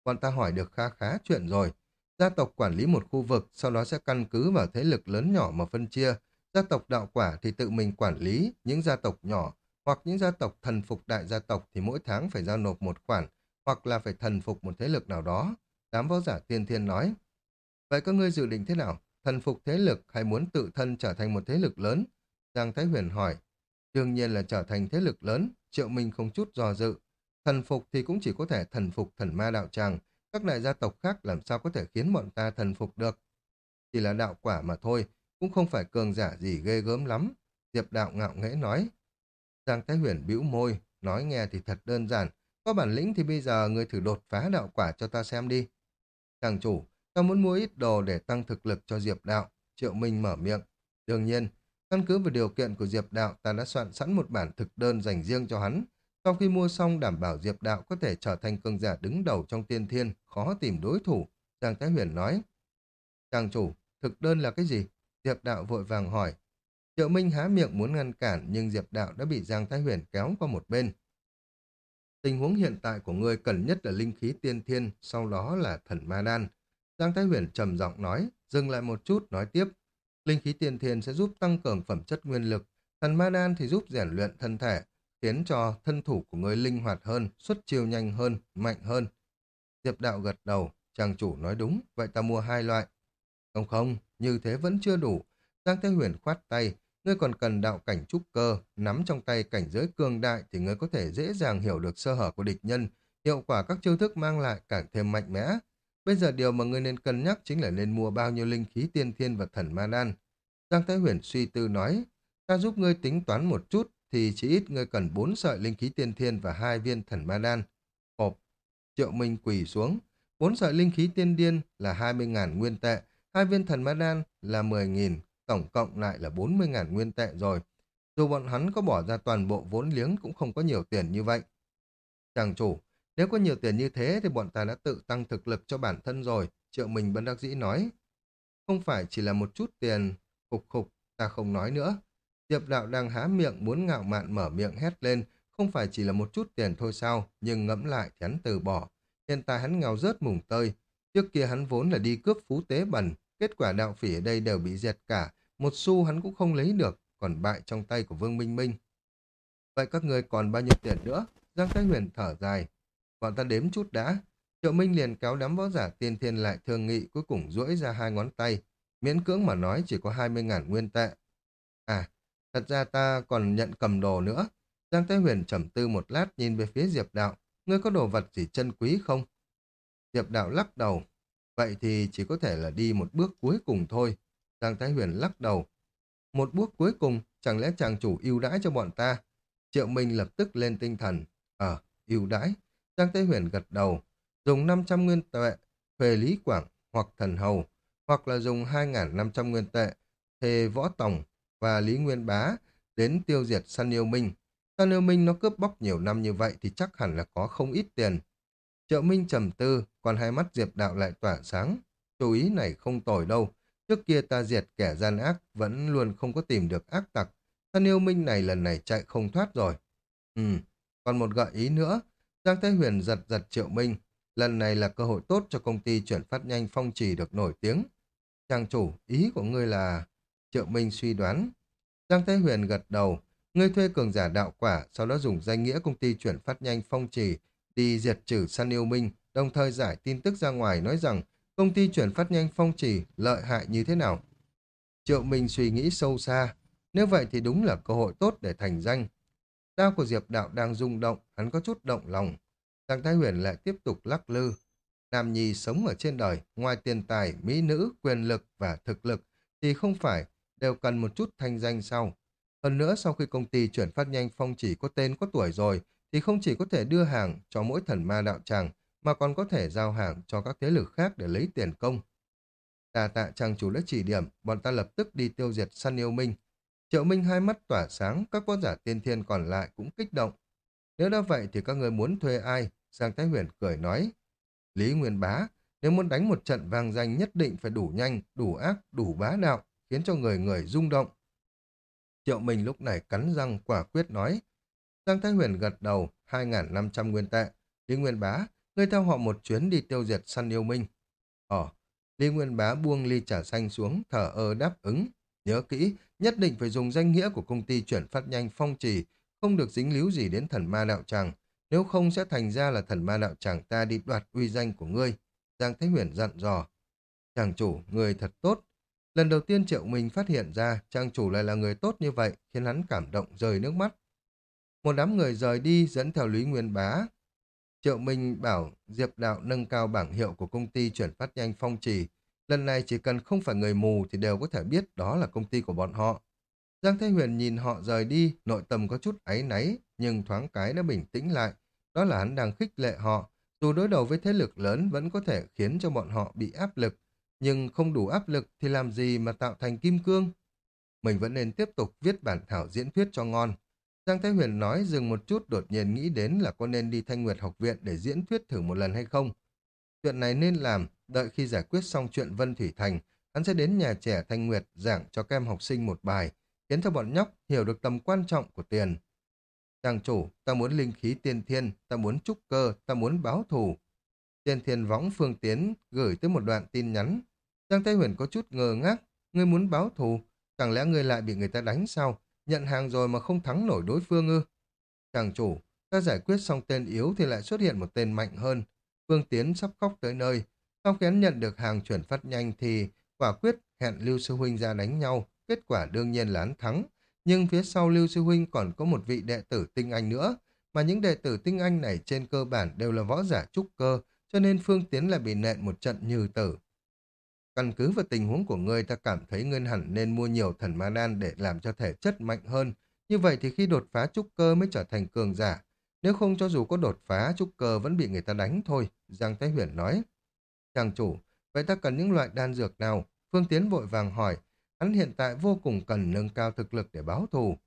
bọn ta hỏi được khá khá chuyện rồi. Gia tộc quản lý một khu vực, sau đó sẽ căn cứ vào thế lực lớn nhỏ mà phân chia. Gia tộc đạo quả thì tự mình quản lý, những gia tộc nhỏ hoặc những gia tộc thần phục đại gia tộc thì mỗi tháng phải giao nộp một khoản, hoặc là phải thần phục một thế lực nào đó. Đám võ giả tiên thiên nói. Vậy các ngươi dự định thế nào? thần phục thế lực hay muốn tự thân trở thành một thế lực lớn? Giang Thái Huyền hỏi. Đương nhiên là trở thành thế lực lớn, Triệu Minh không chút do dự. Thần phục thì cũng chỉ có thể thần phục thần ma đạo tràng, các đại gia tộc khác làm sao có thể khiến bọn ta thần phục được. Chỉ là đạo quả mà thôi, cũng không phải cường giả gì ghê gớm lắm. Diệp đạo ngạo nghễ nói. Giang Thái Huyền bĩu môi, nói nghe thì thật đơn giản. Có bản lĩnh thì bây giờ người thử đột phá đạo quả cho ta xem đi. Chàng chủ, ta muốn mua ít đồ để tăng thực lực cho Diệp đạo. Triệu Minh mở miệng. Đương nhiên, căn cứ vào điều kiện của Diệp đạo ta đã soạn sẵn một bản thực đơn dành riêng cho hắn. Sau khi mua xong đảm bảo Diệp đạo có thể trở thành cường giả đứng đầu trong tiên thiên, khó tìm đối thủ. Giang Thái Huyền nói. Chàng chủ, thực đơn là cái gì? Diệp đạo vội vàng hỏi. Triệu Minh há miệng muốn ngăn cản nhưng Diệp đạo đã bị Giang Thái Huyền kéo qua một bên. Tình huống hiện tại của ngươi cần nhất là linh khí tiên thiên, sau đó là thần ma đan. Giang Thái Huyền trầm giọng nói, dừng lại một chút, nói tiếp. Linh khí tiên thiên sẽ giúp tăng cường phẩm chất nguyên lực, thần ma đan thì giúp rèn luyện thân thể, khiến cho thân thủ của ngươi linh hoạt hơn, xuất chiêu nhanh hơn, mạnh hơn. Diệp đạo gật đầu, chàng chủ nói đúng, vậy ta mua hai loại. Không không, như thế vẫn chưa đủ. Giang Thế Huyền khoát tay, ngươi còn cần đạo cảnh trúc cơ, nắm trong tay cảnh giới cương đại thì ngươi có thể dễ dàng hiểu được sơ hở của địch nhân, hiệu quả các chiêu thức mang lại càng thêm mạnh mẽ. Bây giờ điều mà ngươi nên cân nhắc chính là nên mua bao nhiêu linh khí tiên thiên và thần ma đan. Giang Thái Huyền suy tư nói, ta giúp ngươi tính toán một chút, thì chỉ ít ngươi cần bốn sợi linh khí tiên thiên và hai viên thần ma đan. Hộp, triệu minh quỳ xuống, bốn sợi linh khí tiên điên là 20.000 nguyên tệ, hai viên thần ma đan là 10.000, tổng cộng lại là 40.000 nguyên tệ rồi. Dù bọn hắn có bỏ ra toàn bộ vốn liếng cũng không có nhiều tiền như vậy. Chàng chủ, nếu có nhiều tiền như thế thì bọn ta đã tự tăng thực lực cho bản thân rồi, triệu mình bân đắc dĩ nói. Không phải chỉ là một chút tiền, khục khục, ta không nói nữa. Diệp đạo đang há miệng muốn ngạo mạn mở miệng hét lên, không phải chỉ là một chút tiền thôi sao, nhưng ngẫm lại thì hắn từ bỏ. Hiện tại hắn nghèo rớt mùng tơi, trước kia hắn vốn là đi cướp phú tế bẩn, kết quả đạo phỉ ở đây đều bị diệt cả, một xu hắn cũng không lấy được, còn bại trong tay của Vương Minh Minh. Vậy các người còn bao nhiêu tiền nữa? Giang Thái Huyền thở dài. Bọn ta đếm chút đã. Triệu Minh liền kéo đám võ giả tiên thiên lại thương nghị cuối cùng duỗi ra hai ngón tay. Miễn cưỡng mà nói chỉ có 20.000 nguyên tệ. À, thật ra ta còn nhận cầm đồ nữa. Giang Thái Huyền trầm tư một lát nhìn về phía Diệp Đạo. Ngươi có đồ vật gì chân quý không? Diệp Đạo lắc đầu. Vậy thì chỉ có thể là đi một bước cuối cùng thôi. Giang Thái Huyền lắc đầu. Một bước cuối cùng, chẳng lẽ chàng chủ ưu đãi cho bọn ta? Triệu Minh lập tức lên tinh thần. Ờ, ưu đãi. Giang Thái Huyền gật đầu. Dùng 500 nguyên tệ, thuê Lý Quảng hoặc Thần Hầu, hoặc là dùng 2.500 nguyên tệ, thề Võ Tòng và Lý Nguyên Bá đến tiêu diệt San Yêu Minh. San Yêu Minh nó cướp bóc nhiều năm như vậy thì chắc hẳn là có không ít tiền. Triệu Minh trầm tư, còn hai mắt Diệp Đạo lại tỏa sáng. Chú ý này không tồi đâu. Trước kia ta diệt kẻ gian ác, vẫn luôn không có tìm được ác tặc. Thân yêu minh này lần này chạy không thoát rồi. Ừ, còn một gợi ý nữa. Giang Thái Huyền giật giật Triệu Minh. Lần này là cơ hội tốt cho công ty chuyển phát nhanh phong trì được nổi tiếng. Trang chủ, ý của ngươi là... Triệu Minh suy đoán. Giang Thái Huyền gật đầu. Ngươi thuê cường giả đạo quả, sau đó dùng danh nghĩa công ty chuyển phát nhanh phong trì đi diệt trừ San Yêu Minh, đồng thời giải tin tức ra ngoài nói rằng công ty chuyển phát nhanh phong trì lợi hại như thế nào. Triệu Minh suy nghĩ sâu xa, nếu vậy thì đúng là cơ hội tốt để thành danh. Đao của Diệp Đạo đang rung động, hắn có chút động lòng. Giang Thái Huyền lại tiếp tục lắc lư. Nam Nhi sống ở trên đời, ngoài tiền tài, mỹ nữ, quyền lực và thực lực, thì không phải đều cần một chút thanh danh sau. Hơn nữa sau khi công ty chuyển phát nhanh phong chỉ có tên có tuổi rồi, thì không chỉ có thể đưa hàng cho mỗi thần ma đạo tràng, mà còn có thể giao hàng cho các thế lực khác để lấy tiền công. Đà tạ trang chủ đã chỉ điểm, bọn ta lập tức đi tiêu diệt săn yêu minh. Triệu Minh hai mắt tỏa sáng, các võ giả tiên thiên còn lại cũng kích động. Nếu đã vậy thì các người muốn thuê ai? Giang Thái Huyền cười nói. Lý Nguyên Bá, nếu muốn đánh một trận vang danh nhất định phải đủ nhanh, đủ ác, đủ bá đạo, khiến cho người người rung động. Triệu Minh lúc này cắn răng quả quyết nói. Giang Thái Huyền gật đầu, 2.500 nguyên tệ. Lý Nguyên Bá, ngươi theo họ một chuyến đi tiêu diệt săn yêu minh. Ồ, Lý Nguyên Bá buông ly trà xanh xuống, thở ơ đáp ứng. Nhớ kỹ, nhất định phải dùng danh nghĩa của công ty chuyển phát nhanh phong trì, không được dính líu gì đến thần ma đạo tràng. Nếu không sẽ thành ra là thần ma đạo tràng ta đi đoạt uy danh của ngươi. Giang Thái Huyền dặn dò. Chàng chủ, người thật tốt. Lần đầu tiên Triệu Minh phát hiện ra chàng chủ lại là người tốt như vậy, khiến hắn cảm động rơi nước mắt. Một đám người rời đi dẫn theo Lý Nguyên Bá. Triệu Minh bảo Diệp Đạo nâng cao bảng hiệu của công ty chuyển phát nhanh phong trì. Lần này chỉ cần không phải người mù thì đều có thể biết đó là công ty của bọn họ. Giang Thế Huyền nhìn họ rời đi, nội tâm có chút áy náy, nhưng thoáng cái đã bình tĩnh lại. Đó là hắn đang khích lệ họ, dù đối đầu với thế lực lớn vẫn có thể khiến cho bọn họ bị áp lực, nhưng không đủ áp lực thì làm gì mà tạo thành kim cương. Mình vẫn nên tiếp tục viết bản thảo diễn thuyết cho ngon. Giang Thái Huyền nói dừng một chút đột nhiên nghĩ đến là có nên đi Thanh Nguyệt học viện để diễn thuyết thử một lần hay không. Chuyện này nên làm, đợi khi giải quyết xong chuyện Vân Thủy Thành, hắn sẽ đến nhà trẻ Thanh Nguyệt giảng cho các em học sinh một bài, khiến cho bọn nhóc hiểu được tầm quan trọng của tiền. Chàng chủ, ta muốn linh khí tiên thiên, ta muốn trúc cơ, ta muốn báo thù. Tiên thiên võng phương tiến gửi tới một đoạn tin nhắn. Giang Thái Huyền có chút ngờ ngác, ngươi muốn báo thù, chẳng lẽ ngươi lại bị người ta đánh sao? Nhận hàng rồi mà không thắng nổi đối phương ư? Chàng chủ, ta giải quyết xong tên yếu thì lại xuất hiện một tên mạnh hơn. Phương Tiến sắp khóc tới nơi. Sau khi hắn nhận được hàng chuyển phát nhanh thì quả quyết hẹn Lưu Sư Huynh ra đánh nhau. Kết quả đương nhiên là hắn thắng. Nhưng phía sau Lưu Sư Huynh còn có một vị đệ tử tinh anh nữa. Mà những đệ tử tinh anh này trên cơ bản đều là võ giả trúc cơ, cho nên Phương Tiến lại bị nện một trận như tử. Căn cứ vào tình huống của ngươi ta cảm thấy ngươi hẳn nên mua nhiều thần ma đan để làm cho thể chất mạnh hơn. Như vậy thì khi đột phá trúc cơ mới trở thành cường giả. Nếu không cho dù có đột phá trúc cơ vẫn bị người ta đánh thôi, Giang Thái Huyền nói. Chàng chủ, vậy ta cần những loại đan dược nào? Phương Tiến vội vàng hỏi, hắn hiện tại vô cùng cần nâng cao thực lực để báo thù.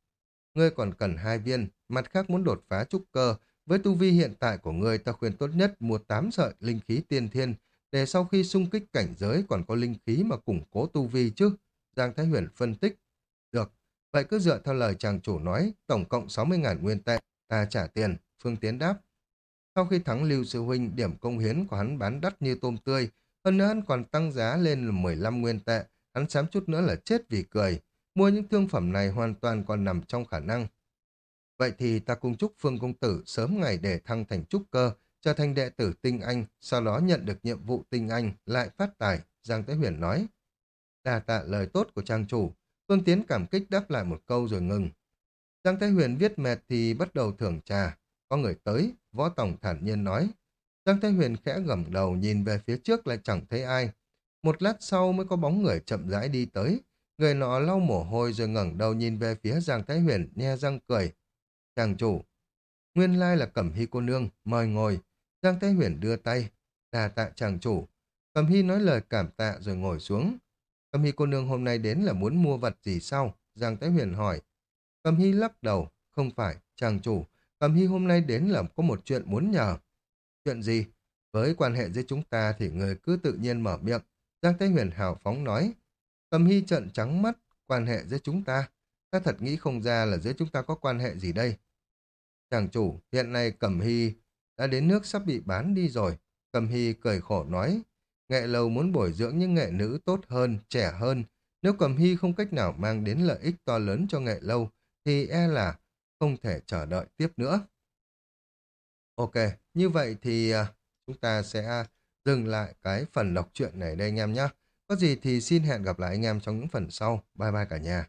Ngươi còn cần hai viên, mặt khác muốn đột phá trúc cơ, với tu vi hiện tại của ngươi ta khuyên tốt nhất mua tám sợi linh khí tiên thiên, để sau khi xung kích cảnh giới còn có linh khí mà củng cố tu vi chứ. Giang Thái Huyền phân tích. Được, vậy cứ dựa theo lời chàng chủ nói, tổng cộng 60.000 nguyên tệ, ta trả tiền, Phương Tiến đáp. Sau khi thắng Lưu Sư Huynh, điểm công hiến của hắn bán đắt như tôm tươi, hơn nữa hắn còn tăng giá lên là 15 nguyên tệ, hắn sám chút nữa là chết vì cười. Mua những thương phẩm này hoàn toàn còn nằm trong khả năng. Vậy thì ta cùng chúc Phương Công Tử sớm ngày để thăng thành trúc cơ, trở thành đệ tử tinh anh, sau đó nhận được nhiệm vụ tinh anh, lại phát tài, Giang Tế Huyền nói. Đà tạ lời tốt của trang chủ, tôn Tiến cảm kích đáp lại một câu rồi ngừng. Giang Thế Huyền viết mệt thì bắt đầu thưởng trà. Có người tới, võ tổng thản nhiên nói. Giang Thế Huyền khẽ gầm đầu nhìn về phía trước lại chẳng thấy ai. Một lát sau mới có bóng người chậm rãi đi tới. Người nọ lau mồ hôi rồi ngẩng đầu nhìn về phía Giang Thái Huyền, nhe răng cười. Chàng chủ, nguyên lai là Cẩm Hy cô nương, mời ngồi. Giang Thái Huyền đưa tay, đà tạ chàng chủ. cầm Hy nói lời cảm tạ rồi ngồi xuống. cầm Hy cô nương hôm nay đến là muốn mua vật gì sao? Giang Thái Huyền hỏi. cầm Hy lắc đầu, không phải, chàng chủ. cầm Hy hôm nay đến là có một chuyện muốn nhờ. Chuyện gì? Với quan hệ giữa chúng ta thì người cứ tự nhiên mở miệng. Giang Thái Huyền hào phóng nói. cầm Hy trợn trắng mắt, quan hệ giữa chúng ta. Ta thật nghĩ không ra là giữa chúng ta có quan hệ gì đây. Chàng chủ, hiện nay Cẩm Hy đã đến nước sắp bị bán đi rồi. Cầm Hy cười khổ nói, nghệ lầu muốn bồi dưỡng những nghệ nữ tốt hơn, trẻ hơn. Nếu Cầm Hy không cách nào mang đến lợi ích to lớn cho nghệ lâu, thì e là không thể chờ đợi tiếp nữa. Ok, như vậy thì à, chúng ta sẽ dừng lại cái phần đọc truyện này đây anh em nhé. Có gì thì xin hẹn gặp lại anh em trong những phần sau. Bye bye cả nhà.